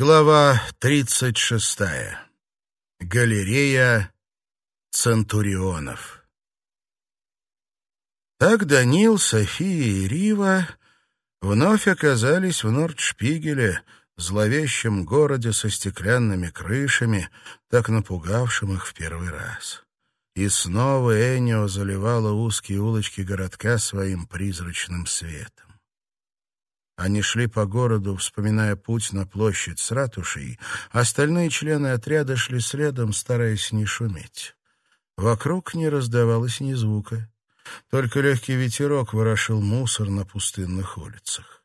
Глава 36. Галерея Центурионов. Так Данил, София и Рива вновь оказались в Нордшпигеле, зловещем городе со стеклянными крышами, так напугавшим их в первый раз. И снова Энио заливала узкие улочки городка своим призрачным светом. Они шли по городу, вспоминая путь на площадь с ратушей, остальные члены отряда шли следом, стараясь не шуметь. Вокруг не раздавалось ни звука. Только легкий ветерок ворошил мусор на пустынных улицах.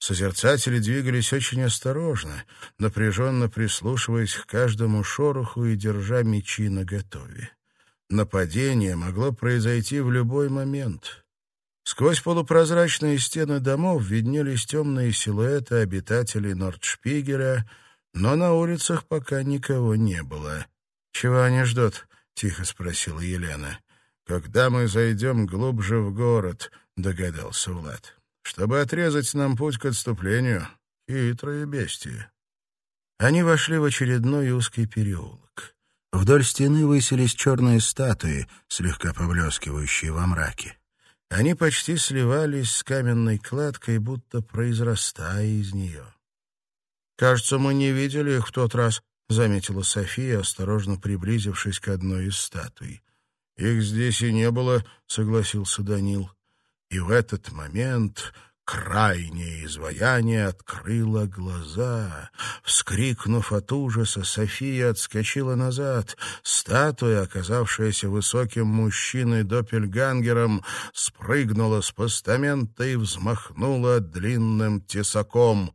Созерцатели двигались очень осторожно, напряженно прислушиваясь к каждому шороху и держа мечи наготове. Нападение могло произойти в любой момент — Сквозь полупрозрачные стены домов виднелись темные силуэты обитателей Нордшпигеля, но на улицах пока никого не было. «Чего они ждут?» — тихо спросила Елена. «Когда мы зайдем глубже в город», — догадался Влад. «Чтобы отрезать нам путь к отступлению. Хитрые бестии». Они вошли в очередной узкий переулок. Вдоль стены высились черные статуи, слегка поблескивающие во мраке. Они почти сливались с каменной кладкой, будто произрастая из нее. «Кажется, мы не видели их в тот раз», — заметила София, осторожно приблизившись к одной из статуй. «Их здесь и не было», — согласился Данил. И в этот момент Крайнее изваяние открыло глаза. Вскрикнув от ужаса, София отскочила назад. Статуя, оказавшаяся высоким мужчиной-доппельгангером, спрыгнула с постамента и взмахнула длинным тесаком.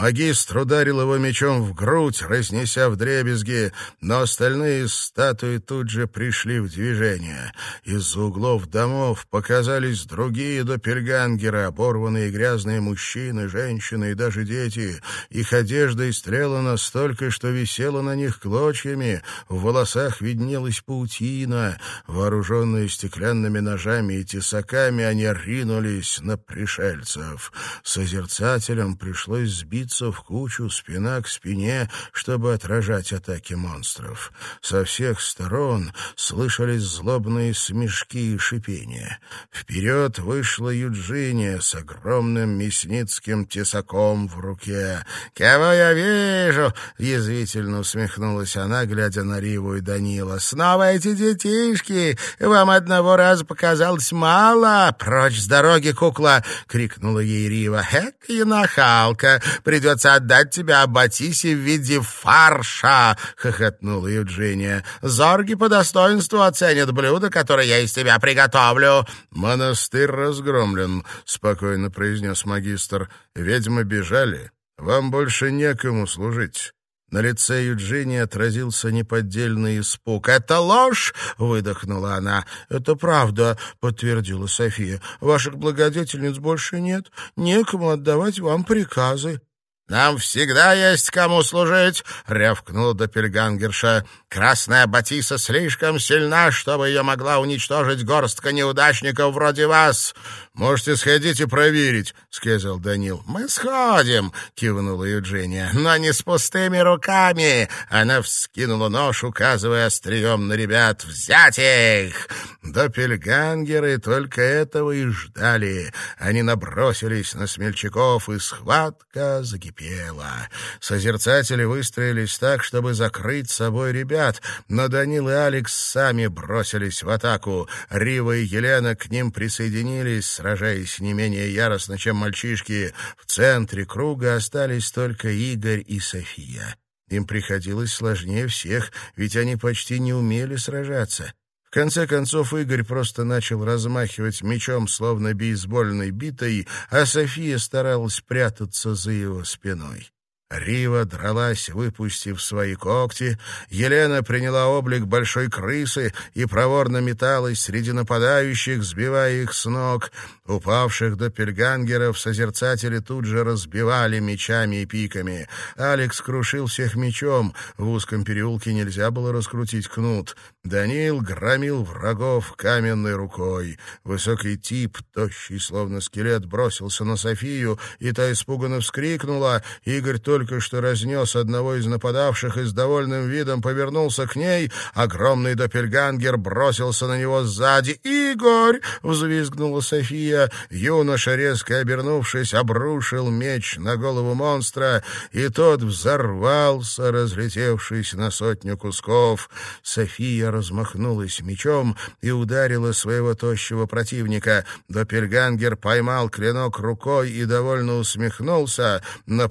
Магистр ударил его мечом в грудь, разнеся вдребезги, но остальные статуи тут же пришли в движение. Из углов домов показались другие допельгангеры, оборванные грязные мужчины, женщины и даже дети. Их одежда истрела настолько, что висела на них клочьями, в волосах виднелась паутина. Вооруженные стеклянными ножами и тесаками, они ринулись на пришельцев. Созерцателям пришлось сбить сбиться в кучу спина к спине, чтобы отражать атаки монстров. Со всех сторон слышались злобные смешки и шипения. Вперед вышла Юджиния с огромным мясницким тесаком в руке. «Кого я вижу?» — язвительно усмехнулась она, глядя на Риву и Данила. «Снова эти детишки! Вам одного раза показалось мало! Прочь с дороги, кукла!» — крикнула ей Рива. «Эк, и нахалка! Придется отдать тебя Аббатисе в виде фарша!» — хохотнула Евгения. «Зорги по достоинству оценят блюдо, которое я из тебя приготовлю». «Монастырь разгромлен», — спокойно произнес магистр. «Ведьмы бежали. Вам больше некому служить». На лице Юджини отразился неподдельный испуг. «Это ложь!» — выдохнула она. «Это правда», — подтвердила София. «Ваших благодетельниц больше нет. Некому отдавать вам приказы». «Нам всегда есть кому служить!» — рявкнула Доппельгангерша. «Красная Батиса слишком сильна, чтобы ее могла уничтожить горстка неудачников вроде вас!» «Можете сходить и проверить», — сказал Данил. «Мы сходим», — кивнула Евгения. «Но не с пустыми руками!» Она вскинула нож, указывая острием на ребят. «Взять их!» Доппельгангеры только этого и ждали. Они набросились на смельчаков, и схватка закипела. Созерцатели выстроились так, чтобы закрыть собой ребят, но Данил и Алекс сами бросились в атаку. Рива и Елена к ним присоединились, сражаясь не менее яростно, чем мальчишки. В центре круга остались только Игорь и София. Им приходилось сложнее всех, ведь они почти не умели сражаться. В конце концов Игорь просто начал размахивать мечом, словно бейсбольной битой, а София старалась прятаться за его спиной. Рива дралась, выпустив свои когти. Елена приняла облик большой крысы и проворно металась среди нападающих, сбивая их с ног. Упавших до пельгангеров созерцатели тут же разбивали мечами и пиками. Алекс крушил всех мечом. В узком переулке нельзя было раскрутить кнут. Данил громил врагов каменной рукой. Высокий тип, тощий, словно скелет, бросился на Софию, и та испуганно вскрикнула. Игорь только только что разнес одного из нападавших и с довольным видом повернулся к ней, огромный допельгангер бросился на него сзади. «Игорь!» — взвизгнула София. Юноша, резко обернувшись, обрушил меч на голову монстра, и тот взорвался, разлетевшись на сотню кусков. София размахнулась мечом и ударила своего тощего противника. Допельгангер поймал клинок рукой и довольно усмехнулся, но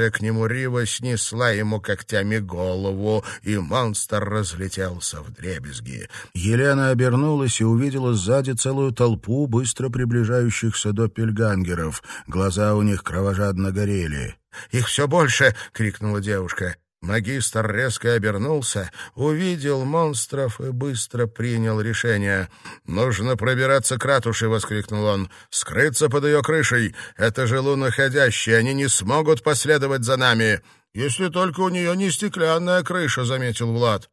подскочившая к нему Рива снесла ему когтями голову, и монстр разлетелся в дребезги. Елена обернулась и увидела сзади целую толпу быстро приближающихся допельгангеров. Глаза у них кровожадно горели. «Их все больше!» — крикнула девушка. Магистр резко обернулся, увидел монстров и быстро принял решение. «Нужно пробираться к ратуше!» — воскликнул он. «Скрыться под ее крышей! Это же луноходящие, они не смогут последовать за нами!» «Если только у нее не стеклянная крыша», — заметил Влад.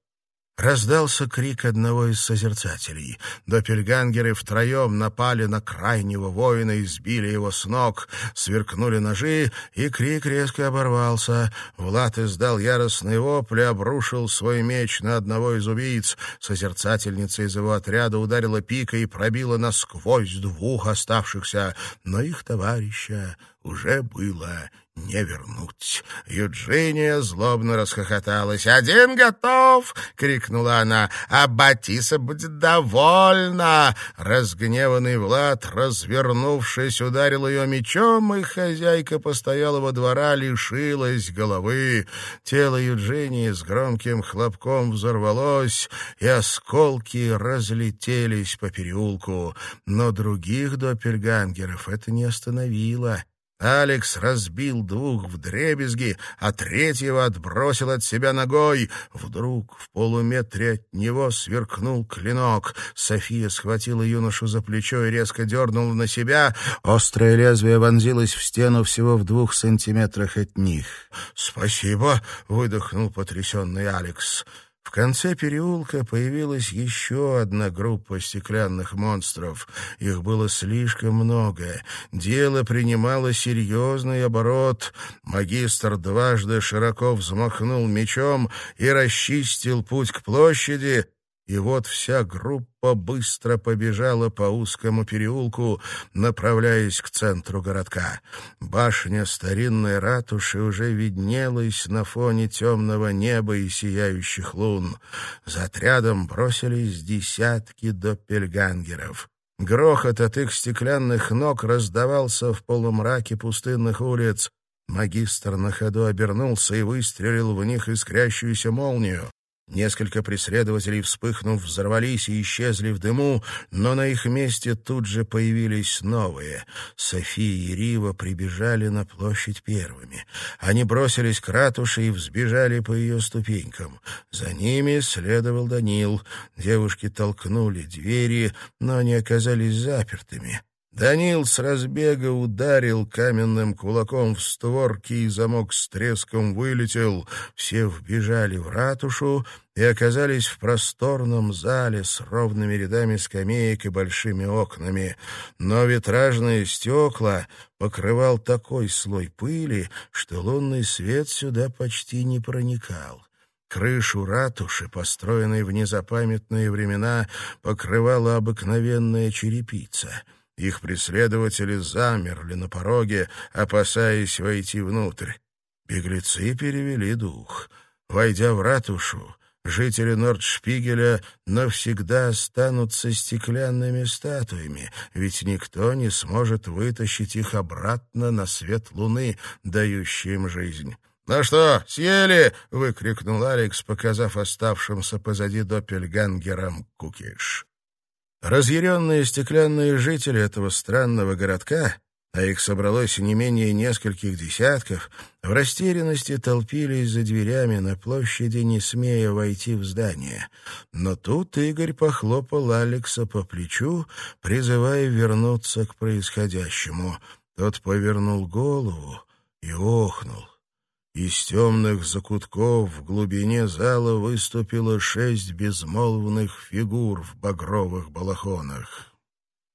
Раздался крик одного из созерцателей. Доппельгангеры втроем напали на крайнего воина и сбили его с ног. Сверкнули ножи, и крик резко оборвался. Влад издал яростный вопль и обрушил свой меч на одного из убийц. Созерцательница из его отряда ударила пикой и пробила насквозь двух оставшихся, но их товарища уже было не вернуть. Юджиния злобно расхохоталась. «Один готов!» — крикнула она. «А Батиса будет довольна!» Разгневанный Влад, развернувшись, ударил ее мечом, и хозяйка постоялого двора лишилась головы. Тело Юджинии с громким хлопком взорвалось, и осколки разлетелись по переулку. Но других доппельгангеров это не остановило. Алекс разбил двух в дребезги, а третьего отбросил от себя ногой. Вдруг в полуметре от него сверкнул клинок. София схватила юношу за плечо и резко дернула на себя. Острое лезвие вонзилось в стену всего в двух сантиметрах от них. «Спасибо!» — выдохнул потрясенный Алекс. В конце переулка появилась еще одна группа стеклянных монстров. Их было слишком много. Дело принимало серьезный оборот. Магистр дважды широко взмахнул мечом и расчистил путь к площади, и вот вся группа быстро побежала по узкому переулку, направляясь к центру городка. Башня старинной ратуши уже виднелась на фоне темного неба и сияющих лун. За отрядом бросились десятки доппельгангеров. Грохот от их стеклянных ног раздавался в полумраке пустынных улиц. Магистр на ходу обернулся и выстрелил в них искрящуюся молнию. Несколько преследователей, вспыхнув, взорвались и исчезли в дыму, но на их месте тут же появились новые. София и Рива прибежали на площадь первыми. Они бросились к ратуше и взбежали по ее ступенькам. За ними следовал Данил. Девушки толкнули двери, но они оказались запертыми. Данил с разбега ударил каменным кулаком в створки, и замок с треском вылетел. Все вбежали в ратушу и оказались в просторном зале с ровными рядами скамеек и большими окнами. Но витражные стекла покрывал такой слой пыли, что лунный свет сюда почти не проникал. Крышу ратуши, построенной в незапамятные времена, покрывала обыкновенная черепица — их преследователи замерли на пороге, опасаясь войти внутрь. Беглецы перевели дух. Войдя в ратушу, жители Нордшпигеля навсегда останутся стеклянными статуями, ведь никто не сможет вытащить их обратно на свет луны, дающий им жизнь. «Ну что, съели?» — выкрикнул Алекс, показав оставшимся позади доппельгангерам кукиш. Разъяренные стеклянные жители этого странного городка, а их собралось не менее нескольких десятков, в растерянности толпились за дверями на площади, не смея войти в здание. Но тут Игорь похлопал Алекса по плечу, призывая вернуться к происходящему. Тот повернул голову и охнул. Из темных закутков в глубине зала выступило шесть безмолвных фигур в багровых балахонах.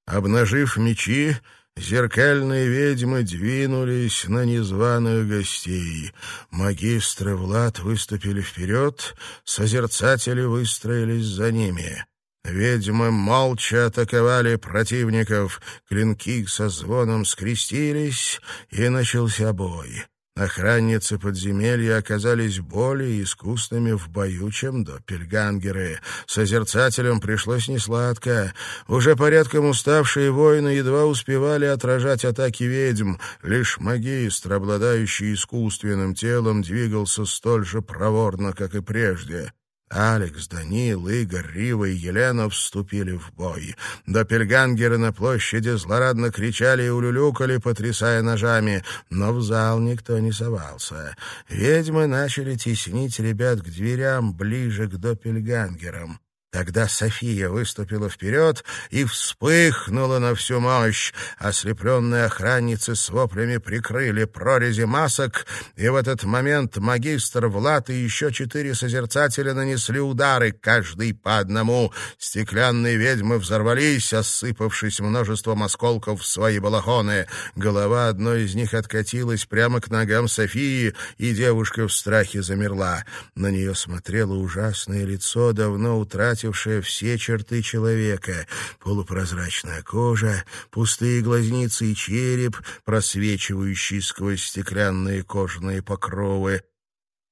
Обнажив мечи, зеркальные ведьмы двинулись на незваных гостей. Магистры Влад выступили вперед, созерцатели выстроились за ними. Ведьмы молча атаковали противников, клинки со звоном скрестились, и начался бой. Охранницы подземелья оказались более искусными в бою, чем доппельгангеры. Созерцателям пришлось несладко. Уже порядком уставшие воины едва успевали отражать атаки ведьм. Лишь магистр, обладающий искусственным телом, двигался столь же проворно, как и прежде. Алекс, Данил, Игорь, Рива и Елена вступили в бой. Доппельгангеры на площади злорадно кричали и улюлюкали, потрясая ножами, но в зал никто не совался. Ведьмы начали теснить ребят к дверям ближе к доппельгангерам. Тогда София выступила вперед и вспыхнула на всю мощь. Ослепленные охранницы с воплями прикрыли прорези масок, и в этот момент магистр Влад и еще четыре созерцателя нанесли удары, каждый по одному. Стеклянные ведьмы взорвались, осыпавшись множеством осколков в свои балахоны. Голова одной из них откатилась прямо к ногам Софии, и девушка в страхе замерла. На нее смотрело ужасное лицо, давно утратившее утратившая все черты человека. Полупрозрачная кожа, пустые глазницы и череп, просвечивающий сквозь стеклянные кожаные покровы.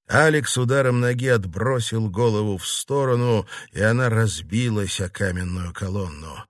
Алекс ударом ноги отбросил голову в сторону, и она разбилась о каменную колонну.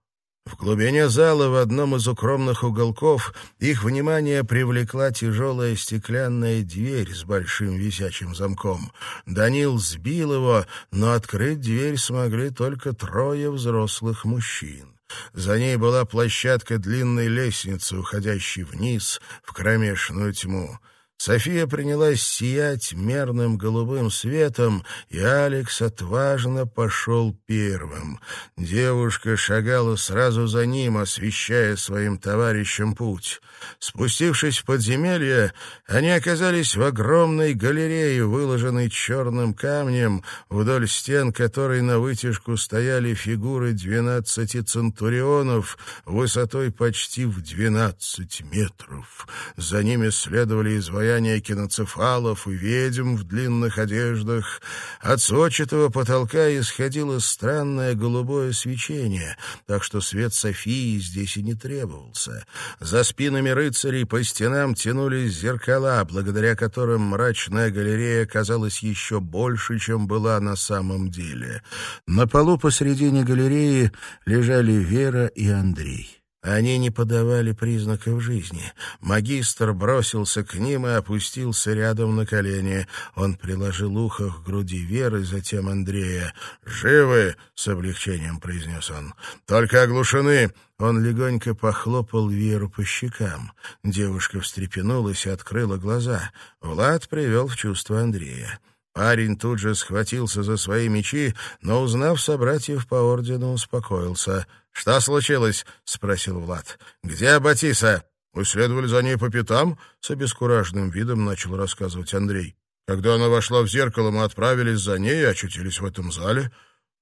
В глубине зала в одном из укромных уголков их внимание привлекла тяжелая стеклянная дверь с большим висячим замком. Данил сбил его, но открыть дверь смогли только трое взрослых мужчин. За ней была площадка длинной лестницы, уходящей вниз в кромешную тьму. София принялась сиять мерным голубым светом, и Алекс отважно пошел первым. Девушка шагала сразу за ним, освещая своим товарищам путь. Спустившись в подземелье, они оказались в огромной галерее, выложенной черным камнем, вдоль стен которой на вытяжку стояли фигуры двенадцати центурионов высотой почти в двенадцать метров. За ними следовали изваяния изваяния киноцефалов и ведьм в длинных одеждах. От сводчатого потолка исходило странное голубое свечение, так что свет Софии здесь и не требовался. За спинами рыцарей по стенам тянулись зеркала, благодаря которым мрачная галерея казалась еще больше, чем была на самом деле. На полу посредине галереи лежали Вера и Андрей. Они не подавали признаков жизни. Магистр бросился к ним и опустился рядом на колени. Он приложил ухо к груди Веры, затем Андрея. «Живы!» — с облегчением произнес он. «Только оглушены!» Он легонько похлопал Веру по щекам. Девушка встрепенулась и открыла глаза. Влад привел в чувство Андрея. Парень тут же схватился за свои мечи, но, узнав собратьев по ордену, успокоился — «Что случилось?» — спросил Влад. «Где Батиса?» «Мы следовали за ней по пятам», — с обескураженным видом начал рассказывать Андрей. «Когда она вошла в зеркало, мы отправились за ней и очутились в этом зале.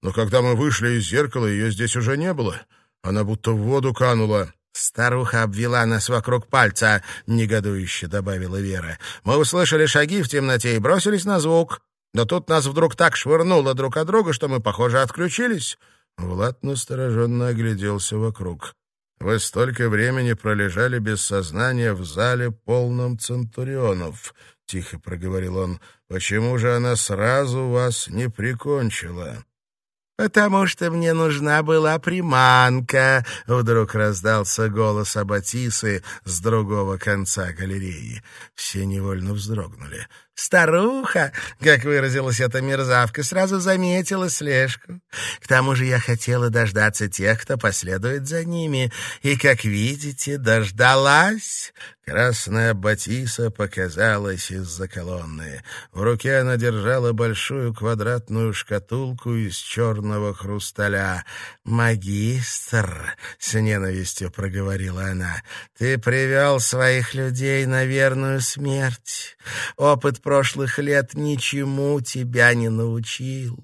Но когда мы вышли из зеркала, ее здесь уже не было. Она будто в воду канула». «Старуха обвела нас вокруг пальца», — негодующе добавила Вера. «Мы услышали шаги в темноте и бросились на звук. Но тут нас вдруг так швырнуло друг от друга, что мы, похоже, отключились. Влад настороженно огляделся вокруг. «Вы столько времени пролежали без сознания в зале, полном центурионов», — тихо проговорил он. «Почему же она сразу вас не прикончила?» «Потому что мне нужна была приманка», — вдруг раздался голос Аббатисы с другого конца галереи. Все невольно вздрогнули. Старуха, как выразилась эта мерзавка, сразу заметила слежку. К тому же я хотела дождаться тех, кто последует за ними, и, как видите, дождалась. Красная Батиса показалась из-за колонны. В руке она держала большую квадратную шкатулку из черного хрусталя. «Магистр», — с ненавистью проговорила она, — «ты привел своих людей на верную смерть. Опыт прошлых лет ничему тебя не научил.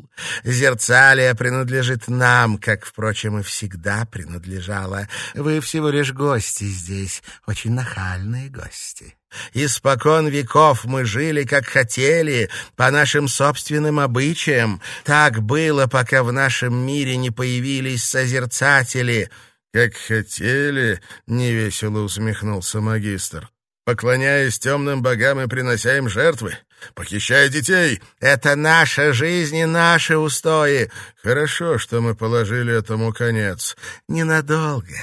Зерцалия принадлежит нам, как, впрочем, и всегда принадлежала. Вы всего лишь гости здесь, очень нахальные гости. Испокон веков мы жили, как хотели, по нашим собственным обычаям. Так было, пока в нашем мире не появились созерцатели». «Как хотели», — невесело усмехнулся магистр. «Поклоняясь темным богам и принося им жертвы, похищая детей. Это наша жизнь и наши устои. Хорошо, что мы положили этому конец. Ненадолго.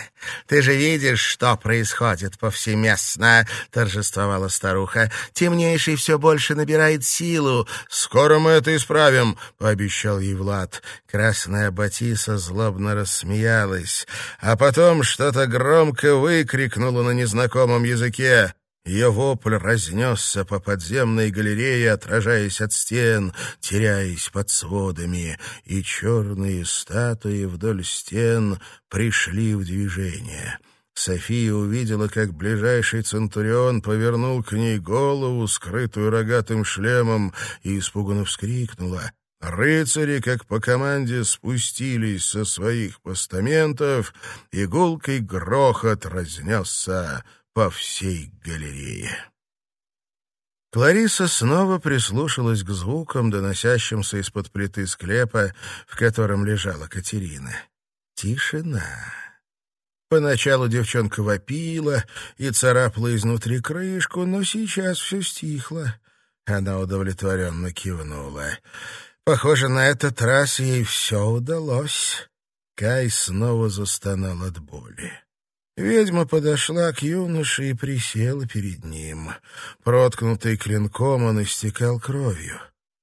Ты же видишь, что происходит повсеместно, торжествовала старуха. Темнейший все больше набирает силу. Скоро мы это исправим, пообещал ей Влад. Красная Батиса злобно рассмеялась, а потом что-то громко выкрикнула на незнакомом языке. Ее вопль разнесся по подземной галерее, отражаясь от стен, теряясь под сводами, и черные статуи вдоль стен пришли в движение. София увидела, как ближайший центурион повернул к ней голову, скрытую рогатым шлемом, и испуганно вскрикнула. Рыцари, как по команде, спустились со своих постаментов, и гулкий грохот разнесся по всей галерее. Клариса снова прислушалась к звукам, доносящимся из-под плиты склепа, в котором лежала Катерина. Тишина. Поначалу девчонка вопила и царапала изнутри крышку, но сейчас все стихло. Она удовлетворенно кивнула. Похоже, на этот раз ей все удалось. Кай снова застонал от боли. Ведьма подошла к юноше и присела перед ним. Проткнутый клинком он истекал кровью.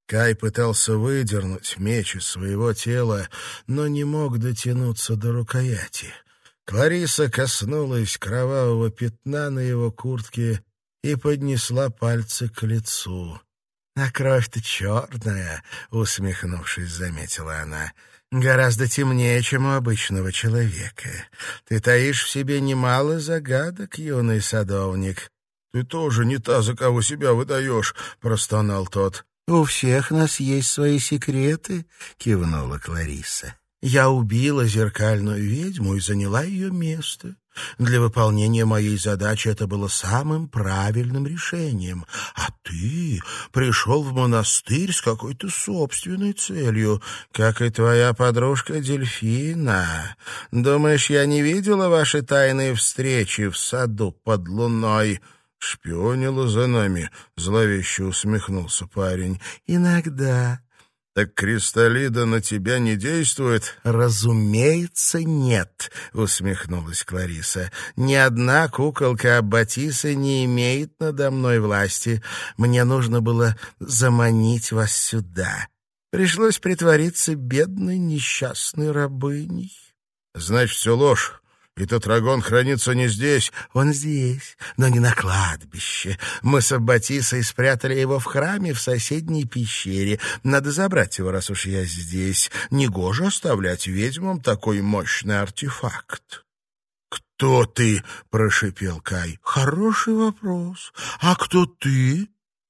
Кай пытался выдернуть меч из своего тела, но не мог дотянуться до рукояти. Клариса коснулась кровавого пятна на его куртке и поднесла пальцы к лицу. «А кровь-то черная», — усмехнувшись, заметила она. «Гораздо темнее, чем у обычного человека. Ты таишь в себе немало загадок, юный садовник». «Ты тоже не та, за кого себя выдаешь», — простонал тот. «У всех нас есть свои секреты», — кивнула Клариса. «Я убила зеркальную ведьму и заняла ее место. Для выполнения моей задачи это было самым правильным решением. А ты пришел в монастырь с какой-то собственной целью, как и твоя подружка Дельфина. Думаешь, я не видела ваши тайные встречи в саду под луной?» «Шпионила за нами», — зловеще усмехнулся парень. «Иногда», «Так кристаллида на тебя не действует?» «Разумеется, нет», — усмехнулась Клариса. «Ни одна куколка Аббатиса не имеет надо мной власти. Мне нужно было заманить вас сюда. Пришлось притвориться бедной несчастной рабыней». «Значит, все ложь. И Татрагон хранится не здесь. Он здесь, но не на кладбище. Мы с Аббатисой спрятали его в храме в соседней пещере. Надо забрать его, раз уж я здесь. Негоже оставлять ведьмам такой мощный артефакт. «Кто ты?» — прошипел Кай. «Хороший вопрос. А кто ты?»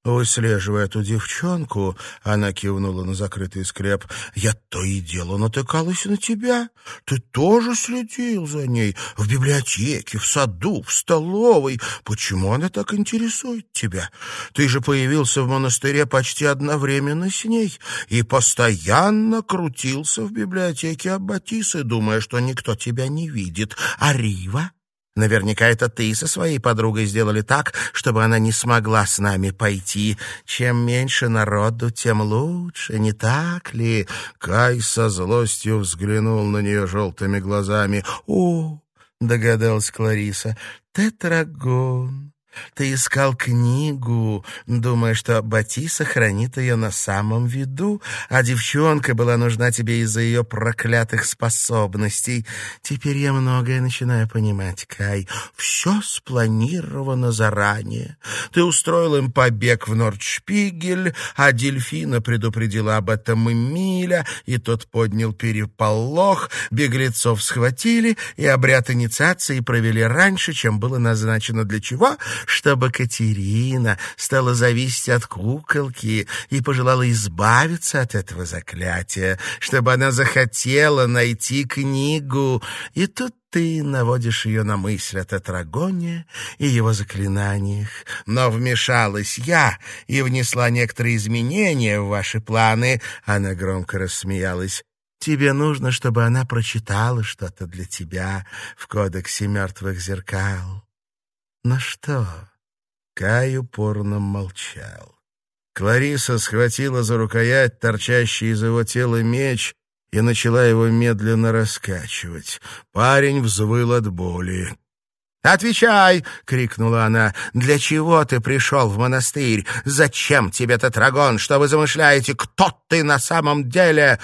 Выслеживая эту девчонку, она кивнула на закрытый склеп, я то и дело натыкалась на тебя. Ты тоже следил за ней в библиотеке, в саду, в столовой. Почему она так интересует тебя? Ты же появился в монастыре почти одновременно с ней и постоянно крутился в библиотеке Аббатисы, думая, что никто тебя не видит. А Рива? Наверняка это ты со своей подругой сделали так, чтобы она не смогла с нами пойти. Чем меньше народу, тем лучше, не так ли?» Кай со злостью взглянул на нее желтыми глазами. «О!» — догадалась Клариса. «Тетрагон!» Ты искал книгу, думая, что Батиса хранит ее на самом виду, а девчонка была нужна тебе из-за ее проклятых способностей. Теперь я многое начинаю понимать, Кай. Все спланировано заранее. Ты устроил им побег в Нордшпигель, а Дельфина предупредила об этом Эмиля, и тот поднял переполох, беглецов схватили, и обряд инициации провели раньше, чем было назначено для чего? Чтобы Катерина стала зависеть от куколки и пожелала избавиться от этого заклятия, чтобы она захотела найти книгу. И тут ты наводишь ее на мысль о Тетрагоне и его заклинаниях. Но вмешалась я и внесла некоторые изменения в ваши планы. Она громко рассмеялась. Тебе нужно, чтобы она прочитала что-то для тебя в кодексе мертвых зеркал. Ну что? Кай упорно молчал. Клариса схватила за рукоять торчащий из его тела меч и начала его медленно раскачивать. Парень взвыл от боли. «Отвечай!» — крикнула она. «Для чего ты пришел в монастырь? Зачем тебе тетрагон? Что вы замышляете? Кто ты на самом деле?»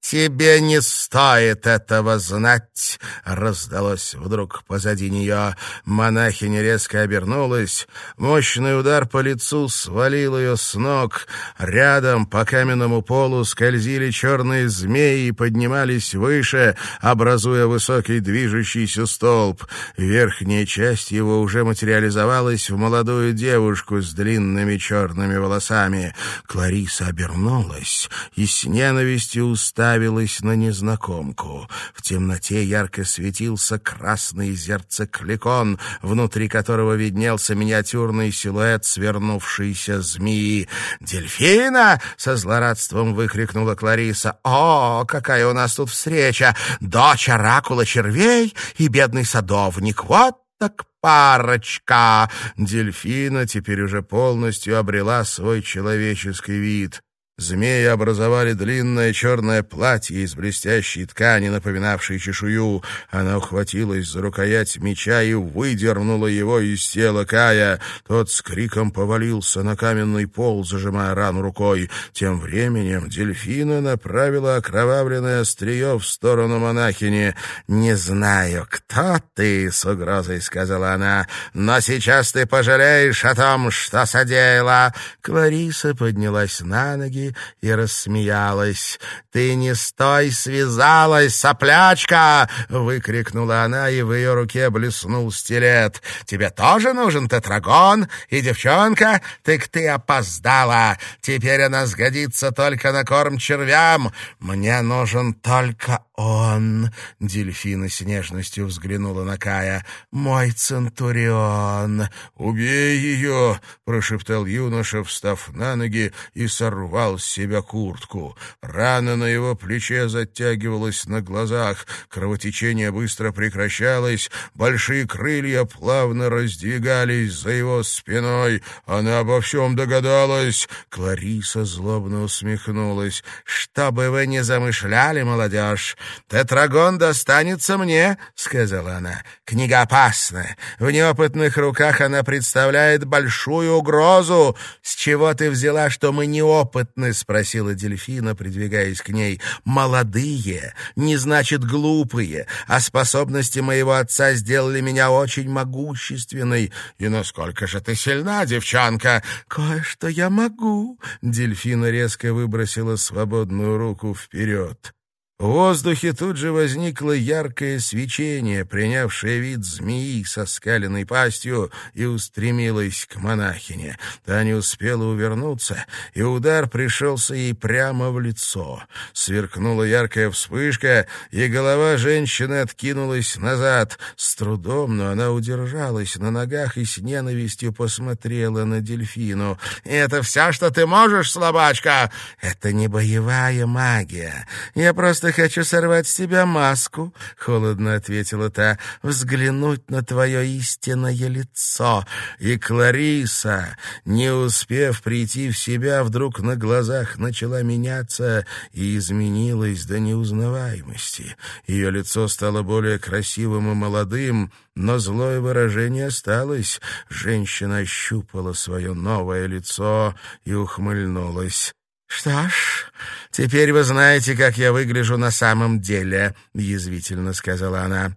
«Тебе не стоит этого знать!» — раздалось вдруг позади нее. Монахиня резко обернулась. Мощный удар по лицу свалил ее с ног. Рядом по каменному полу скользили черные змеи и поднимались выше, образуя высокий движущийся столб. Верхняя часть его уже материализовалась в молодую девушку с длинными черными волосами. Клариса обернулась и с ненавистью уставилась уставилась на незнакомку. В темноте ярко светился красный зерцекликон, внутри которого виднелся миниатюрный силуэт свернувшейся змеи. «Дельфина!» — со злорадством выкрикнула Клариса. «О, какая у нас тут встреча! Дочь оракула червей и бедный садовник! Вот так парочка!» Дельфина теперь уже полностью обрела свой человеческий вид. Змеи образовали длинное черное платье из блестящей ткани, напоминавшей чешую. Она ухватилась за рукоять меча и выдернула его из тела Кая. Тот с криком повалился на каменный пол, зажимая рану рукой. Тем временем дельфина направила окровавленное острие в сторону монахини. «Не знаю, кто ты», — с угрозой сказала она, — «но сейчас ты пожалеешь о том, что содеяла». Клариса поднялась на ноги и рассмеялась. «Ты не стой связалась, соплячка!» — выкрикнула она, и в ее руке блеснул стилет. «Тебе тоже нужен тетрагон? И девчонка? Так ты опоздала! Теперь она сгодится только на корм червям! Мне нужен только он!» Дельфина с нежностью взглянула на Кая. «Мой Центурион!» «Убей ее!» — прошептал юноша, встав на ноги и сорвал с себя куртку. Рана на его плече затягивалась на глазах, кровотечение быстро прекращалось, большие крылья плавно раздвигались за его спиной. Она обо всем догадалась. Клариса злобно усмехнулась. «Что бы вы ни замышляли, молодежь, тетрагон достанется мне», — сказала она. «Книга опасна. В неопытных руках она представляет большую угрозу. С чего ты взяла, что мы неопытны?» — спросила дельфина, придвигаясь к ней. «Молодые, не значит глупые, а способности моего отца сделали меня очень могущественной. И насколько же ты сильна, девчонка!» «Кое-что я могу!» — дельфина резко выбросила свободную руку вперед. В воздухе тут же возникло яркое свечение, принявшее вид змеи со скаленной пастью, и устремилось к монахине. Та не успела увернуться, и удар пришелся ей прямо в лицо. Сверкнула яркая вспышка, и голова женщины откинулась назад. С трудом, но она удержалась на ногах и с ненавистью посмотрела на дельфину. «Это все, что ты можешь, слабачка?» «Это не боевая магия. Я просто просто хочу сорвать с тебя маску», — холодно ответила та, — «взглянуть на твое истинное лицо». И Клариса, не успев прийти в себя, вдруг на глазах начала меняться и изменилась до неузнаваемости. Ее лицо стало более красивым и молодым, но злое выражение осталось. Женщина ощупала свое новое лицо и ухмыльнулась. «Что ж, теперь вы знаете, как я выгляжу на самом деле», — язвительно сказала она.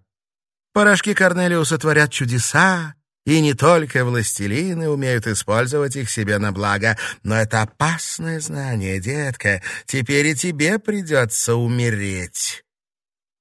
«Порошки Корнелиуса творят чудеса, и не только властелины умеют использовать их себе на благо, но это опасное знание, детка. Теперь и тебе придется умереть».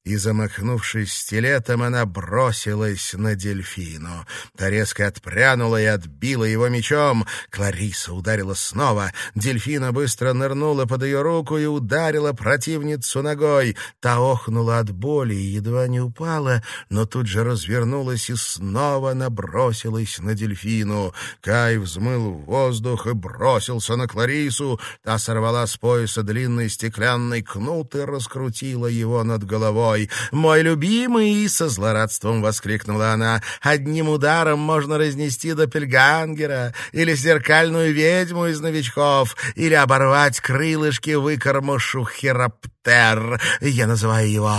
И, замахнувшись стилетом, она бросилась на дельфину. Та резко отпрянула и отбила его мечом. Клариса ударила снова. Дельфина быстро нырнула под ее руку и ударила противницу ногой. Та охнула от боли и едва не упала, но тут же развернулась и снова набросилась на дельфину. Кай взмыл в воздух и бросился на Кларису. Та сорвала с пояса длинный стеклянный кнут и раскрутила его над головой мой, мой любимый!» — со злорадством воскликнула она. «Одним ударом можно разнести допельгангера или зеркальную ведьму из новичков, или оборвать крылышки выкормушу хироптера Тер, я называю его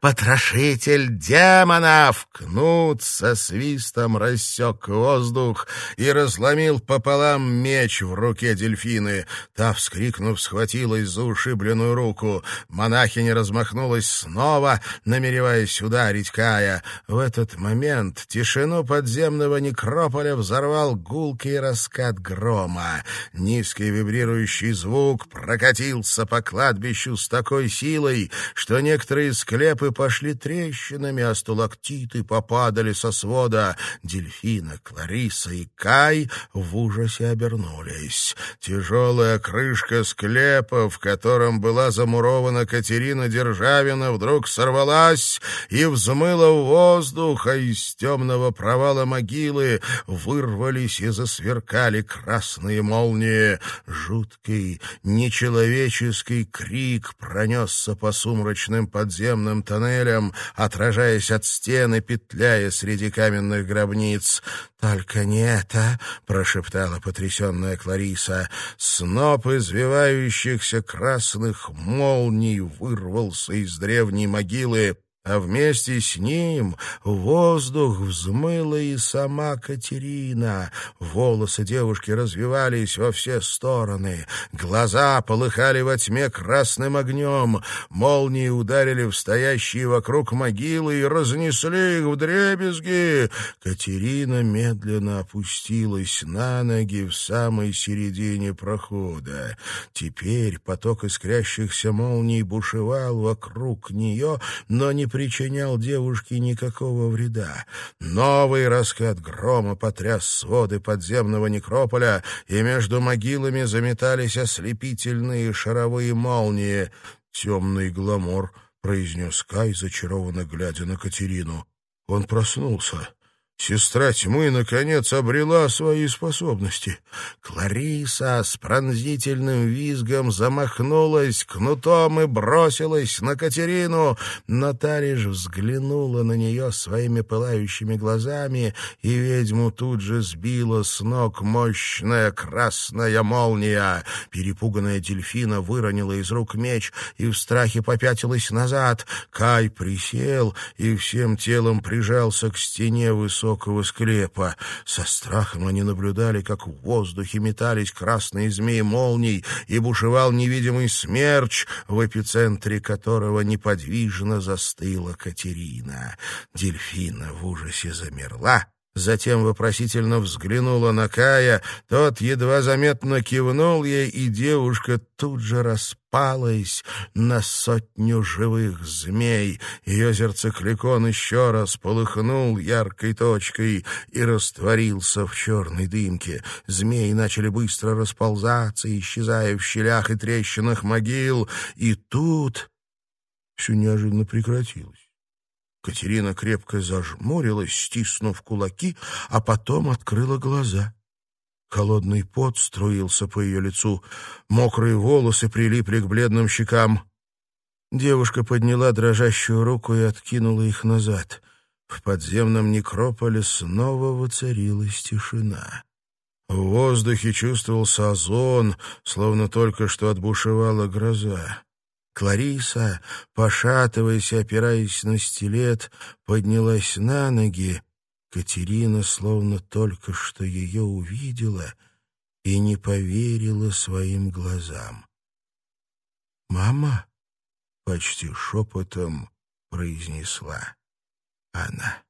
«Потрошитель демонов». Кнут со свистом рассек воздух и разломил пополам меч в руке дельфины. Та, вскрикнув, схватилась за ушибленную руку. Монахиня размахнулась снова, намереваясь ударить Кая. В этот момент тишину подземного некрополя взорвал гулкий раскат грома. Низкий вибрирующий звук прокатился по кладбищу с такой такой силой, что некоторые склепы пошли трещинами, а сталактиты попадали со свода. Дельфина, Клариса и Кай в ужасе обернулись. Тяжелая крышка склепа, в котором была замурована Катерина Державина, вдруг сорвалась и взмыла в воздух, а из темного провала могилы вырвались и засверкали красные молнии. Жуткий, нечеловеческий крик пронесся по сумрачным подземным тоннелям, отражаясь от стены, петляя среди каменных гробниц. «Только не это!» — прошептала потрясенная Клариса. Сноп извивающихся красных молний вырвался из древней могилы, а вместе с ним в воздух взмыла и сама Катерина. Волосы девушки развивались во все стороны, глаза полыхали во тьме красным огнем, молнии ударили в стоящие вокруг могилы и разнесли их в дребезги. Катерина медленно опустилась на ноги в самой середине прохода. Теперь поток искрящихся молний бушевал вокруг нее, но не причинял девушке никакого вреда. Новый раскат грома потряс своды подземного некрополя, и между могилами заметались ослепительные шаровые молнии. «Темный гламор», — произнес Кай, зачарованно глядя на Катерину. Он проснулся. Сестра тьмы, наконец, обрела свои способности. Клариса с пронзительным визгом замахнулась кнутом и бросилась на Катерину, но та лишь взглянула на нее своими пылающими глазами, и ведьму тут же сбила с ног мощная красная молния. Перепуганная дельфина выронила из рук меч и в страхе попятилась назад. Кай присел и всем телом прижался к стене высокого высокого склепа. Со страхом они наблюдали, как в воздухе метались красные змеи молний, и бушевал невидимый смерч, в эпицентре которого неподвижно застыла Катерина. Дельфина в ужасе замерла, Затем вопросительно взглянула на Кая, тот едва заметно кивнул ей, и девушка тут же распалась на сотню живых змей. Ее зерцекликон еще раз полыхнул яркой точкой и растворился в черной дымке. Змеи начали быстро расползаться, исчезая в щелях и трещинах могил, и тут все неожиданно прекратилось. Катерина крепко зажмурилась, стиснув кулаки, а потом открыла глаза. Холодный пот струился по ее лицу, мокрые волосы прилипли к бледным щекам. Девушка подняла дрожащую руку и откинула их назад. В подземном некрополе снова воцарилась тишина. В воздухе чувствовался озон, словно только что отбушевала гроза. Клариса, пошатываясь и опираясь на стилет, поднялась на ноги. Катерина словно только что ее увидела и не поверила своим глазам. «Мама?» — почти шепотом произнесла она.